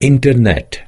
internet.